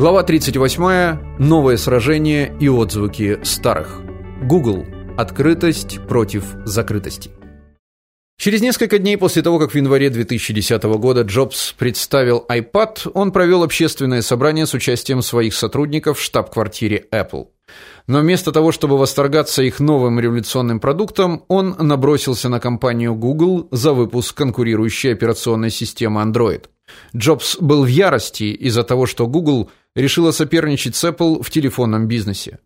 Глава 38. Новое сражение и отзвуки старых. Google. Открытость против закрытости. Через несколько дней после того, как в январе 2010 года Джобс представил iPad, он провел общественное собрание с участием своих сотрудников в штаб-квартире Apple. Но вместо того, чтобы восторгаться их новым революционным продуктом, он набросился на компанию Google за выпуск конкурирующей операционной системы Android. Джобс был в ярости из-за того, что Google решила соперничать с Apple в телефонном бизнесе.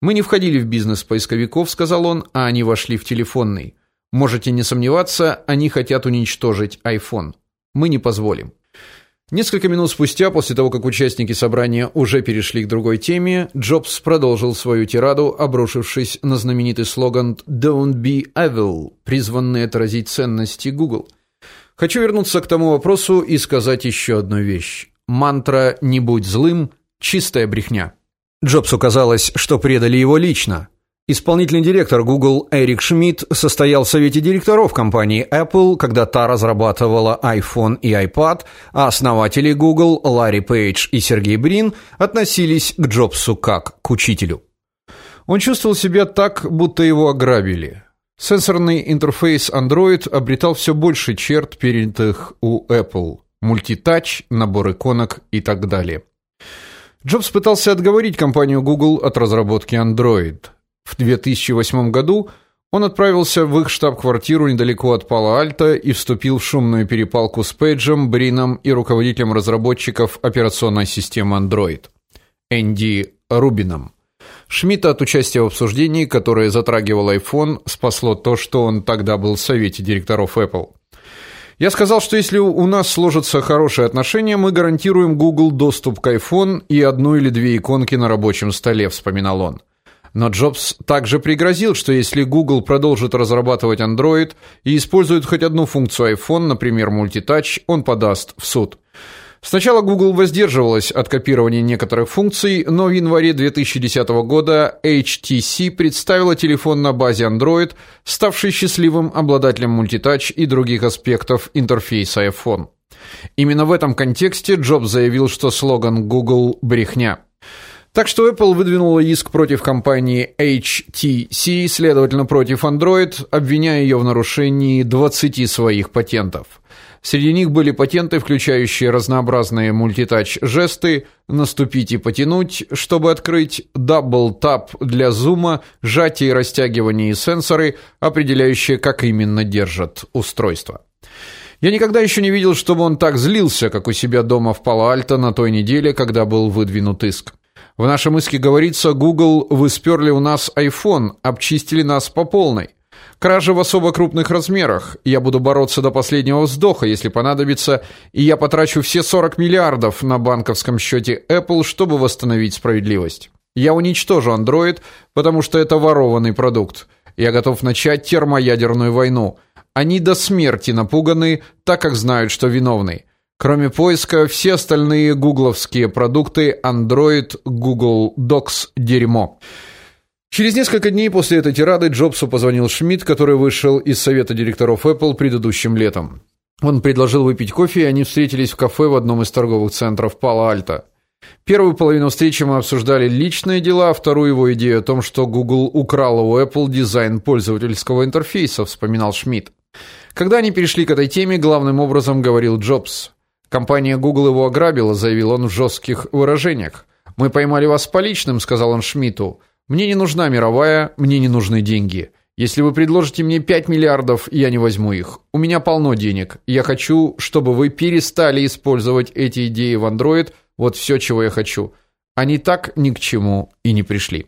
Мы не входили в бизнес поисковиков, сказал он, а они вошли в телефонный. Можете не сомневаться, они хотят уничтожить iPhone. Мы не позволим. Несколько минут спустя, после того, как участники собрания уже перешли к другой теме, Джобс продолжил свою тираду, обрушившись на знаменитый слоган Don't be evil, призванный отразить ценности Google. Хочу вернуться к тому вопросу и сказать еще одну вещь. Мантра не будь злым чистая брехня. Джобсу казалось, что предали его лично. Исполнительный директор Google Эрик Шмидт состоял в совете директоров компании Apple, когда та разрабатывала iPhone и iPad, а основатели Google Ларри Пейдж и Сергей Брин относились к Джобсу как к учителю. Он чувствовал себя так, будто его ограбили. Сенсорный интерфейс Android обретал все больше черт, перенятых у Apple: мультитач, набор иконок и так далее. Джобс пытался отговорить компанию Google от разработки Android. В 2008 году он отправился в их штаб-квартиру недалеко от Пало-Альто и вступил в шумную перепалку с Пейджем, Брином и руководителем разработчиков операционной системы Android Энди Рубином. Шмидта от участия в обсуждении, которое затрагивало iPhone, спасло то, что он тогда был в совете директоров Apple. Я сказал, что если у нас сложатся хорошие отношения, мы гарантируем Google доступ к iPhone и одну или две иконки на рабочем столе, вспоминал он. Но Джобс также пригрозил, что если Google продолжит разрабатывать Android и использует хоть одну функцию iPhone, например, мультитач, он подаст в суд. Сначала Google воздерживалась от копирования некоторых функций, но в январе 2010 года HTC представила телефон на базе Android, ставший счастливым обладателем мультитач и других аспектов интерфейса iPhone. Именно в этом контексте Джобс заявил, что слоган Google брехня. Так что Apple выдвинула иск против компании HTC, следовательно, против Android, обвиняя ее в нарушении 20 своих патентов. Среди них были патенты, включающие разнообразные мультитач-жесты, наступить и потянуть, чтобы открыть, tap для зума, сжатие и растягивание и сенсоры, определяющие, как именно держат устройство. Я никогда еще не видел, чтобы он так злился, как у себя дома в Пало-Альто на той неделе, когда был выдвинут иск. В нашем иске говорится: Google вы сперли у нас iPhone, обчистили нас по полной. Кражи в особо крупных размерах. Я буду бороться до последнего вздоха, если понадобится, и я потрачу все 40 миллиардов на банковском счете Apple, чтобы восстановить справедливость. Я уничтожу Android, потому что это ворованный продукт. Я готов начать термоядерную войну. Они до смерти напуганы, так как знают, что виновны. Кроме поиска, все остальные гугловские продукты Android, Google Docs дерьмо. Через несколько дней после этой тирады Джобсу позвонил Шмидт, который вышел из совета директоров Apple предыдущим летом. Он предложил выпить кофе, и они встретились в кафе в одном из торговых центров Пало-Альто. Первую половину встречи мы обсуждали личные дела, а вторую его идею о том, что Google украла у Apple дизайн пользовательского интерфейса, вспоминал Шмидт. Когда они перешли к этой теме, главным образом говорил Джобс. Компания Google его ограбила, заявил он в жестких выражениях. Мы поймали вас с поличным, сказал он Шмидту. Мне не нужна мировая, мне не нужны деньги. Если вы предложите мне 5 миллиардов, я не возьму их. У меня полно денег. Я хочу, чтобы вы перестали использовать эти идеи в Android. Вот все, чего я хочу. Они так ни к чему и не пришли.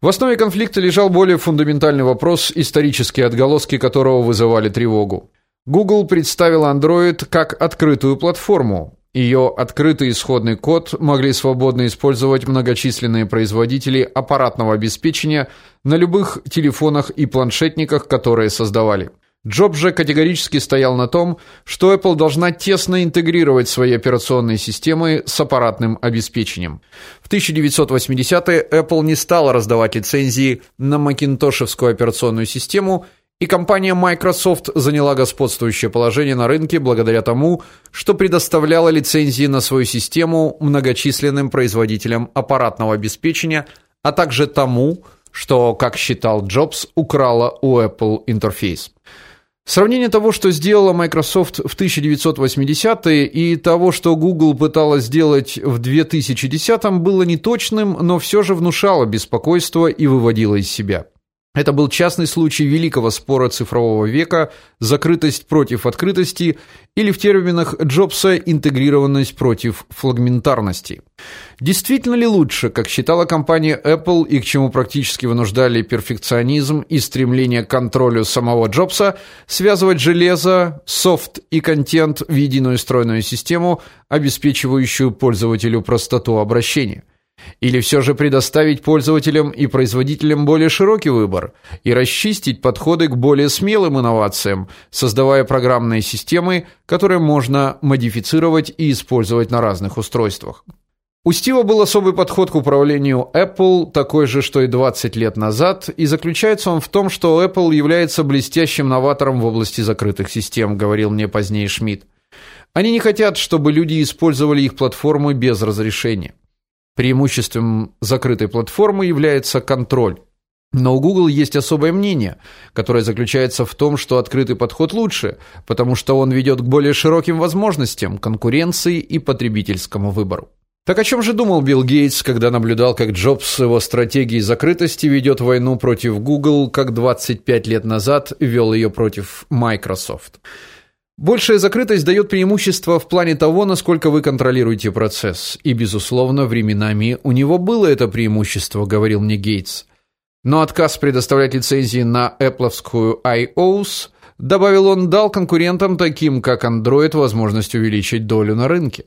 В основе конфликта лежал более фундаментальный вопрос, исторические отголоски которого вызывали тревогу. Google представил Android как открытую платформу. Ее открытый исходный код могли свободно использовать многочисленные производители аппаратного обеспечения на любых телефонах и планшетниках, которые создавали. Джобс же категорически стоял на том, что Apple должна тесно интегрировать свои операционные системы с аппаратным обеспечением. В 1980-е Apple не стала раздавать лицензии на макинтошевскую операционную систему И компания Microsoft заняла господствующее положение на рынке благодаря тому, что предоставляла лицензии на свою систему многочисленным производителям аппаратного обеспечения, а также тому, что, как считал Джобс, украла у Apple интерфейс. Сравнение того, что сделала Microsoft в 1980-е и того, что Google пыталась сделать в 2010-м, было неточным, но все же внушало беспокойство и выводило из себя. Это был частный случай великого спора цифрового века: закрытость против открытости или в терминах Джобса интегрированность против флагментарности. Действительно ли лучше, как считала компания Apple и к чему практически вынуждали перфекционизм и стремление к контролю самого Джобса, связывать железо, софт и контент в единую стройную систему, обеспечивающую пользователю простоту обращения? Или все же предоставить пользователям и производителям более широкий выбор и расчистить подходы к более смелым инновациям, создавая программные системы, которые можно модифицировать и использовать на разных устройствах. У Стива был особый подход к управлению Apple, такой же, что и 20 лет назад, и заключается он в том, что Apple является блестящим новатором в области закрытых систем, говорил мне позднее Шмидт. Они не хотят, чтобы люди использовали их платформы без разрешения. Преимуществом закрытой платформы является контроль. Но у Google есть особое мнение, которое заключается в том, что открытый подход лучше, потому что он ведет к более широким возможностям, конкуренции и потребительскому выбору. Так о чем же думал Билл Гейтс, когда наблюдал, как Джобс с его стратегией закрытости ведет войну против Google, как 25 лет назад вел ее против Microsoft? Большая закрытость дает преимущество в плане того, насколько вы контролируете процесс, и безусловно, временами у него было это преимущество, говорил мне Гейтс. Но отказ предоставлять лицензии на Apple'овскую iOS, добавил он, дал конкурентам таким, как Android, возможность увеличить долю на рынке.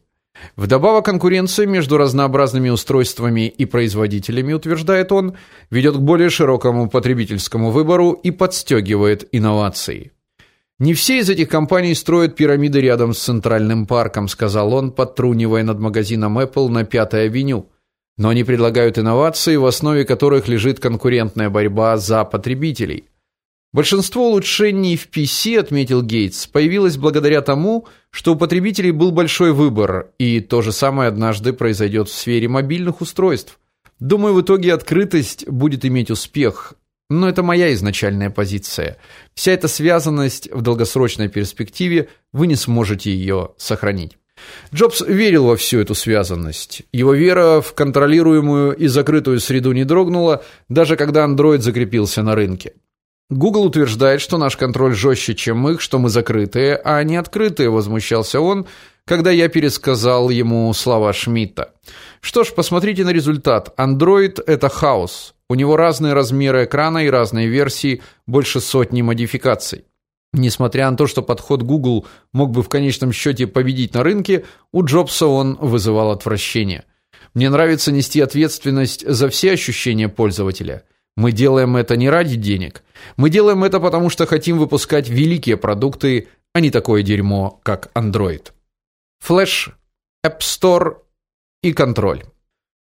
Вдобавок конкуренция между разнообразными устройствами и производителями, утверждает он, ведет к более широкому потребительскому выбору и подстегивает инновации. Не все из этих компаний строят пирамиды рядом с центральным парком, сказал он, подтрунивая над магазином Apple на Пятой авеню. Но они предлагают инновации, в основе которых лежит конкурентная борьба за потребителей. Большинство улучшений в PC, отметил Гейтс, появилось благодаря тому, что у потребителей был большой выбор, и то же самое однажды произойдет в сфере мобильных устройств. Думаю, в итоге открытость будет иметь успех, но это моя изначальная позиция. Вся эта связанность в долгосрочной перспективе вы не сможете ее сохранить. Джобс верил во всю эту связанность. Его вера в контролируемую и закрытую среду не дрогнула, даже когда Android закрепился на рынке. Google утверждает, что наш контроль жестче, чем их, что мы закрытые, а не открытые, возмущался он, когда я пересказал ему слова Шмидта. Что ж, посмотрите на результат. Android это хаос. У него разные размеры экрана и разные версии, больше сотни модификаций. Несмотря на то, что подход Google мог бы в конечном счете победить на рынке, у Джобса он вызывал отвращение. Мне нравится нести ответственность за все ощущения пользователя. Мы делаем это не ради денег. Мы делаем это потому, что хотим выпускать великие продукты, а не такое дерьмо, как Android. Flash, App Store и контроль.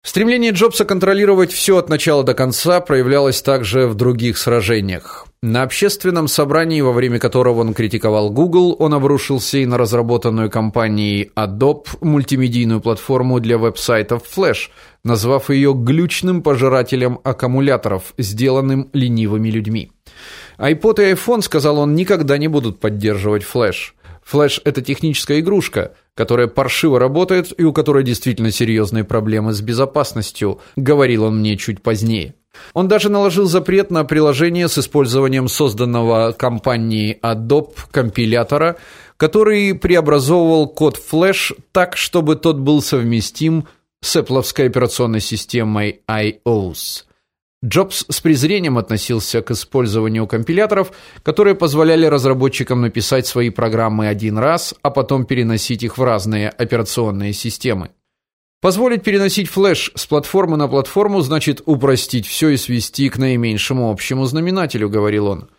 Стремление Джобса контролировать все от начала до конца проявлялось также в других сражениях. На общественном собрании, во время которого он критиковал Google, он обрушился и на разработанную компанией Adobe мультимедийную платформу для веб-сайтов Flash, назвав ее глючным пожирателем аккумуляторов, сделанным ленивыми людьми. iPod и iPhone, сказал он, никогда не будут поддерживать Flash. Флэш это техническая игрушка, которая паршиво работает и у которой действительно серьезные проблемы с безопасностью, говорил он мне чуть позднее. Он даже наложил запрет на приложение с использованием созданного компанией Adobe компилятора, который преобразовывал код Flash так, чтобы тот был совместим с Apple операционной системой iOS. Джобс с презрением относился к использованию компиляторов, которые позволяли разработчикам написать свои программы один раз, а потом переносить их в разные операционные системы. Позволить переносить флеш с платформы на платформу значит упростить все и свести к наименьшему общему знаменателю, говорил он.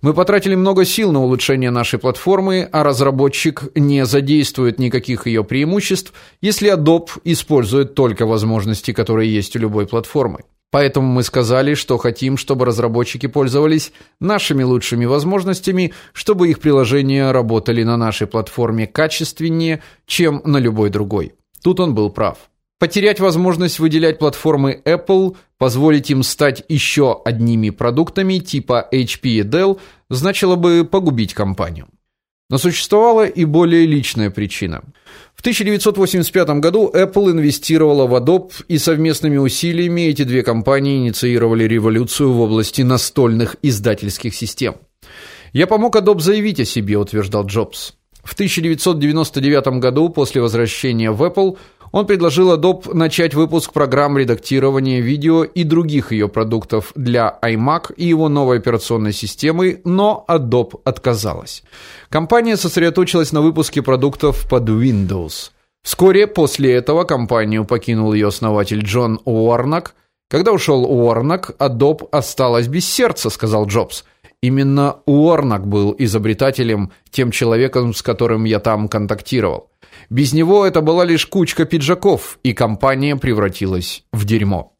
Мы потратили много сил на улучшение нашей платформы, а разработчик не задействует никаких ее преимуществ, если Adobe использует только возможности, которые есть у любой платформы. Поэтому мы сказали, что хотим, чтобы разработчики пользовались нашими лучшими возможностями, чтобы их приложения работали на нашей платформе качественнее, чем на любой другой. Тут он был прав. Потерять возможность выделять платформы Apple, позволить им стать еще одними продуктами типа HP и Dell, значило бы погубить компанию. Но существовала и более личная причина. В 1985 году Apple инвестировала в Adobe, и совместными усилиями эти две компании инициировали революцию в области настольных издательских систем. Я помог Adobe заявить о себе, утверждал Джобс. В 1999 году, после возвращения в Apple, он предложил Adobe начать выпуск программ редактирования видео и других ее продуктов для iMac и его новой операционной системы, но Adobe отказалась. Компания сосредоточилась на выпуске продуктов под Windows. Вскоре после этого компанию покинул ее основатель Джон Уорнак. Когда ушел Уорнак, Adobe осталась без сердца, сказал Джобс. Именно Уорнак был изобретателем, тем человеком, с которым я там контактировал. Без него это была лишь кучка пиджаков, и компания превратилась в дерьмо.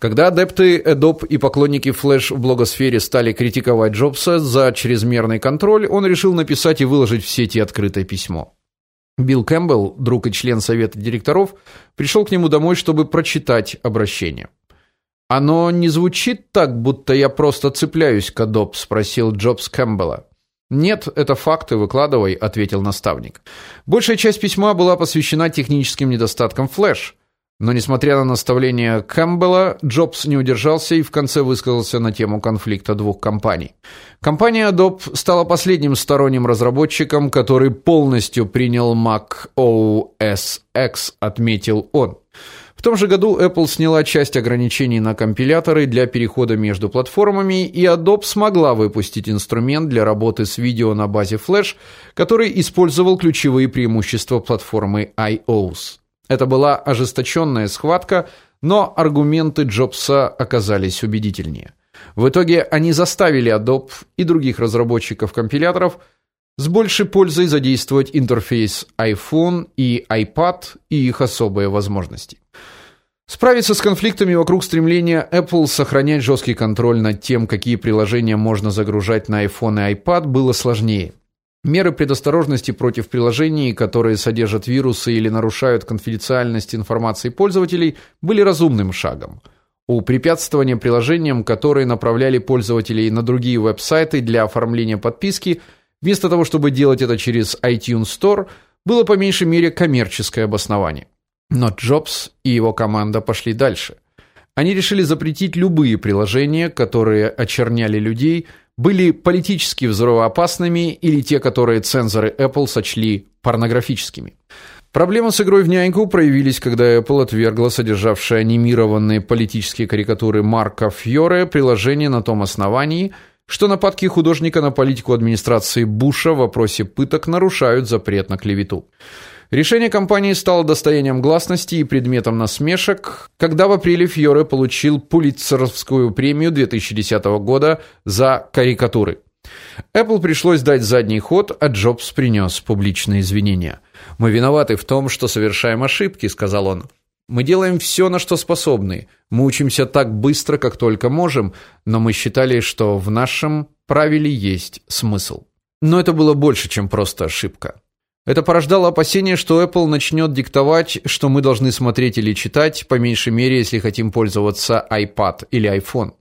Когда адепты Adobe и поклонники Flash в блогосфере стали критиковать Джобса за чрезмерный контроль, он решил написать и выложить в сети открытое письмо. Билл Кэмпбелл, друг и член совета директоров, пришел к нему домой, чтобы прочитать обращение. Оно не звучит так, будто я просто цепляюсь к Adobe, спросил Джобс Кэмпбелла. Нет, это факты, выкладывай, ответил наставник. Большая часть письма была посвящена техническим недостаткам Flash. Но несмотря на наставления Кэмпбелла, Джобс не удержался и в конце высказался на тему конфликта двух компаний. Компания Adobe стала последним сторонним разработчиком, который полностью принял Mac OS X, отметил он. В том же году Apple сняла часть ограничений на компиляторы для перехода между платформами, и Adobe смогла выпустить инструмент для работы с видео на базе Flash, который использовал ключевые преимущества платформы iOS. Это была ожесточенная схватка, но аргументы Джобса оказались убедительнее. В итоге они заставили Adobe и других разработчиков компиляторов с большей пользой задействовать интерфейс iPhone и iPad и их особые возможности. Справиться с конфликтами вокруг стремления Apple сохранять жесткий контроль над тем, какие приложения можно загружать на iPhone и iPad, было сложнее. Меры предосторожности против приложений, которые содержат вирусы или нарушают конфиденциальность информации пользователей, были разумным шагом. У препятствования приложениям, которые направляли пользователей на другие веб-сайты для оформления подписки, вместо того, чтобы делать это через iTunes Store, было по меньшей мере коммерческое обоснование. Но Джобс и его команда пошли дальше. Они решили запретить любые приложения, которые очерняли людей, были политически взрывоопасными или те, которые цензоры Apple сочли порнографическими. Проблемы с игрой в няньку проявились, когда Apple отвергла содержавшее анимированные политические карикатуры Марка Фьоре приложение на том основании, что нападки художника на политику администрации Буша в вопросе пыток нарушают запрет на клевету. Решение компании стало достоянием гласности и предметом насмешек, когда в апреле Фьоре получил Пулитцеровскую премию 2010 года за карикатуры. Apple пришлось дать задний ход, а Джобс принес публичные извинения. Мы виноваты в том, что совершаем ошибки, сказал он. Мы делаем все, на что способны. Мы учимся так быстро, как только можем, но мы считали, что в нашем правиле есть смысл. Но это было больше, чем просто ошибка. Это порождало опасения, что Apple начнет диктовать, что мы должны смотреть или читать, по меньшей мере, если хотим пользоваться iPad или iPhone.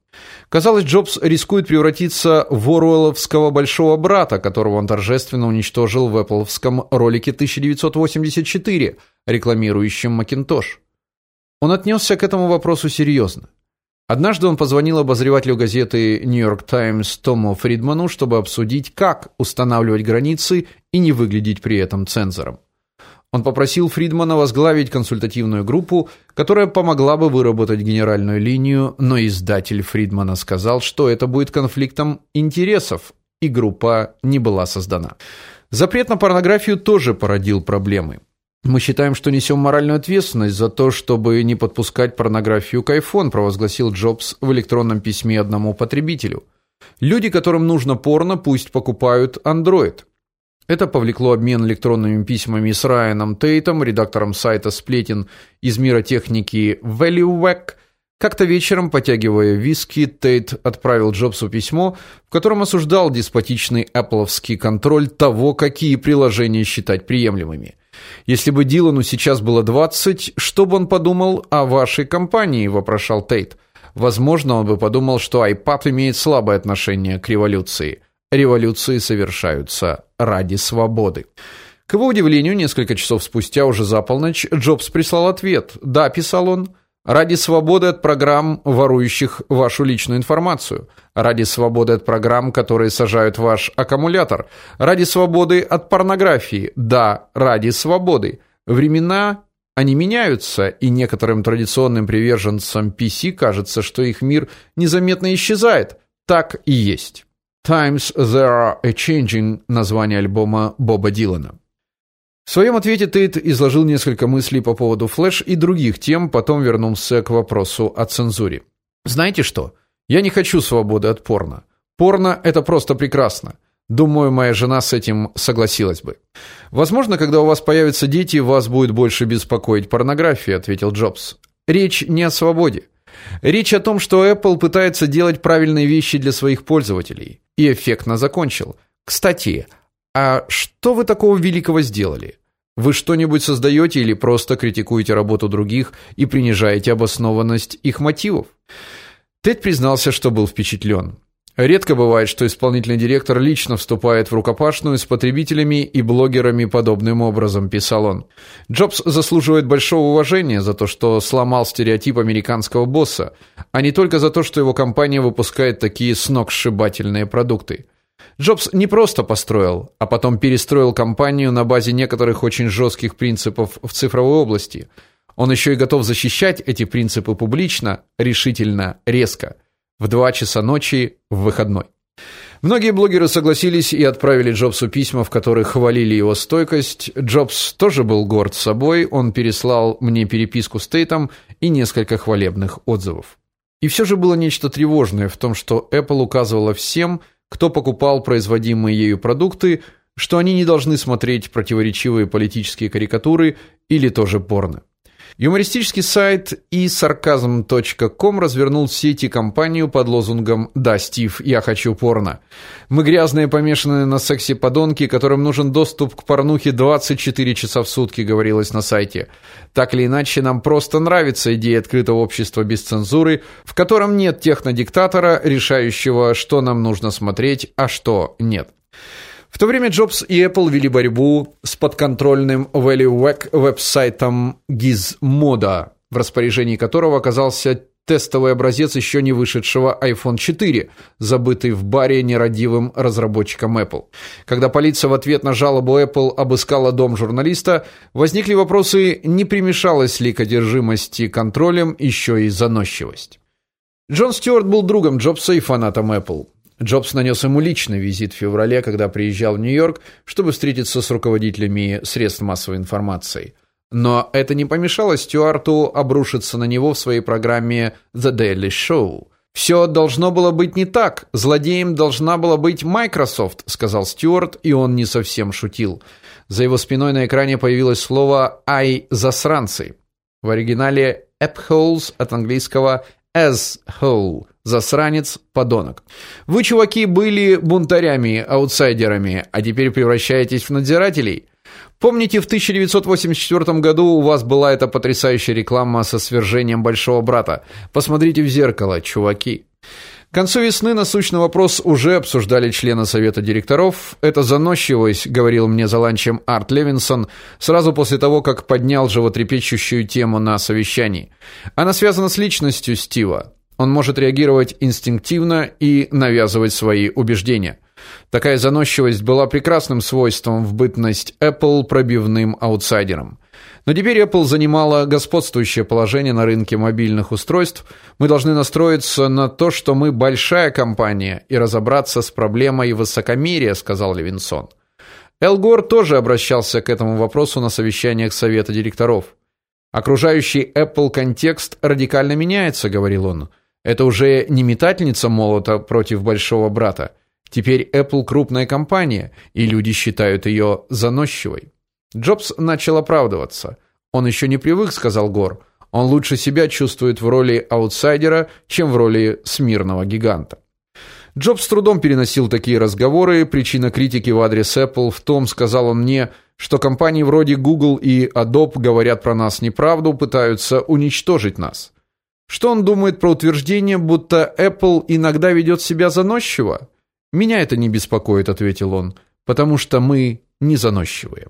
Казалось, Джобс рискует превратиться в Оруэлловского большого брата, которого он торжественно уничтожил в Apple'овском ролике 1984, рекламирующем Macintosh. Он отнесся к этому вопросу серьезно. Однажды он позвонил обозревателю газеты York Times Тому Фридману, чтобы обсудить, как устанавливать границы и не выглядеть при этом цензором. Он попросил Фридмана возглавить консультативную группу, которая помогла бы выработать генеральную линию, но издатель Фридмана сказал, что это будет конфликтом интересов, и группа не была создана. Запрет на порнографию тоже породил проблемы. Мы считаем, что несем моральную ответственность за то, чтобы не подпускать порнографию к iPhone, провозгласил Джобс в электронном письме одному потребителю. Люди, которым нужно порно, пусть покупают Android. Это повлекло обмен электронными письмами с Райаном Тейтом, редактором сайта сплетен из мира техники ValueWhack, Как-то вечером, потягивая виски, Тейт отправил Джобсу письмо, в котором осуждал деспотичный Apple'овский контроль того, какие приложения считать приемлемыми. Если бы Дилану сейчас было 20, что бы он подумал о вашей компании, вопрошал Тейт. Возможно, он бы подумал, что iPad имеет слабое отношение к революции. Революции совершаются ради свободы. К его удивлению, несколько часов спустя, уже за полночь, Джобс прислал ответ. "Да", писал он ради свободы от программ, ворующих вашу личную информацию, ради свободы от программ, которые сажают ваш аккумулятор, ради свободы от порнографии. Да, ради свободы. Времена они меняются, и некоторым традиционным приверженцам PC кажется, что их мир незаметно исчезает. Так и есть. Times There Are a Changing название альбома Боба Дилана. В своем ответе Тейт изложил несколько мыслей по поводу Флэш и других тем, потом вернулся к вопросу о цензуре. Знаете что? Я не хочу свободы от порно. Порно это просто прекрасно. Думаю, моя жена с этим согласилась бы. Возможно, когда у вас появятся дети, вас будет больше беспокоить порнография, ответил Джобс. Речь не о свободе. Речь о том, что Apple пытается делать правильные вещи для своих пользователей. И эффектно закончил. Кстати, а что вы такого великого сделали? Вы что-нибудь создаете или просто критикуете работу других и принижаете обоснованность их мотивов? Тед признался, что был впечатлен. Редко бывает, что исполнительный директор лично вступает в рукопашную с потребителями и блогерами подобным образом, писал он. Джобс заслуживает большого уважения за то, что сломал стереотип американского босса, а не только за то, что его компания выпускает такие сногсшибательные продукты. Джобс не просто построил, а потом перестроил компанию на базе некоторых очень жестких принципов в цифровой области. Он еще и готов защищать эти принципы публично, решительно, резко, в 2 часа ночи в выходной. Многие блогеры согласились и отправили Джобсу письма, в которых хвалили его стойкость. Джобс тоже был горд собой, он переслал мне переписку с Тейтом и несколько хвалебных отзывов. И все же было нечто тревожное в том, что Apple указывала всем, кто покупал производимые ею продукты, что они не должны смотреть противоречивые политические карикатуры или тоже порно. Юмористический сайт isarcasm.com развернул в сети кампанию под лозунгом "Да, Стив, я хочу порно". Мы грязные, помешанные на сексе подонки, которым нужен доступ к порнухе 24 часа в сутки, говорилось на сайте. Так или иначе, нам просто нравится идея открытого общества без цензуры, в котором нет технодиктатора, решающего, что нам нужно смотреть, а что нет. В то время Джобс и Apple вели борьбу с подконтрольным ValueWhack веб-сайтом Gizmodo, в распоряжении которого оказался тестовый образец еще не вышедшего iPhone 4, забытый в баре нерадивым разработчиком Apple. Когда полиция в ответ на жалобу Apple обыскала дом журналиста, возникли вопросы, не примешалась ли к одержимости контролем еще и заносчивость. Джон Стюарт был другом Джобса и фанатом Apple. Джобс нанес ему личный визит в феврале, когда приезжал в Нью-Йорк, чтобы встретиться с руководителями средств массовой информации. Но это не помешало Стюарту обрушиться на него в своей программе The Daily Show. «Все должно было быть не так. Злодеем должна была быть Microsoft, сказал Стюарт, и он не совсем шутил. За его спиной на экране появилось слово "ай засранцы". В оригинале appholes от английского asshole засранец, подонок. Вы, чуваки, были бунтарями, аутсайдерами, а теперь превращаетесь в надзирателей. Помните, в 1984 году у вас была эта потрясающая реклама со свержением большого брата? Посмотрите в зеркало, чуваки. К концу весны насущный вопрос уже обсуждали члены совета директоров. Это заносчивость, говорил мне за ланчем Арт Левинсон, сразу после того, как поднял животрепещущую тему на совещании. Она связана с личностью Стива. Он может реагировать инстинктивно и навязывать свои убеждения. Такая заносчивость была прекрасным свойством в бытность Apple пробивным аутсайдером. Но теперь Apple занимала господствующее положение на рынке мобильных устройств. Мы должны настроиться на то, что мы большая компания и разобраться с проблемой высокомерия, сказал Левинсон. Эл Гор тоже обращался к этому вопросу на совещаниях совета директоров. Окружающий Apple контекст радикально меняется, говорил он. Это уже не метательница молота против большого брата. Теперь Apple крупная компания, и люди считают ее заносчивой. Джобс начал оправдываться. Он еще не привык, сказал Гор. Он лучше себя чувствует в роли аутсайдера, чем в роли смирного гиганта. Джобс с трудом переносил такие разговоры. Причина критики в адрес Apple в том, сказал он мне, что компании вроде Google и Adobe говорят про нас неправду, пытаются уничтожить нас. Что он думает про утверждение, будто Apple иногда ведет себя заносчиво? Меня это не беспокоит, ответил он, потому что мы не заносчивые.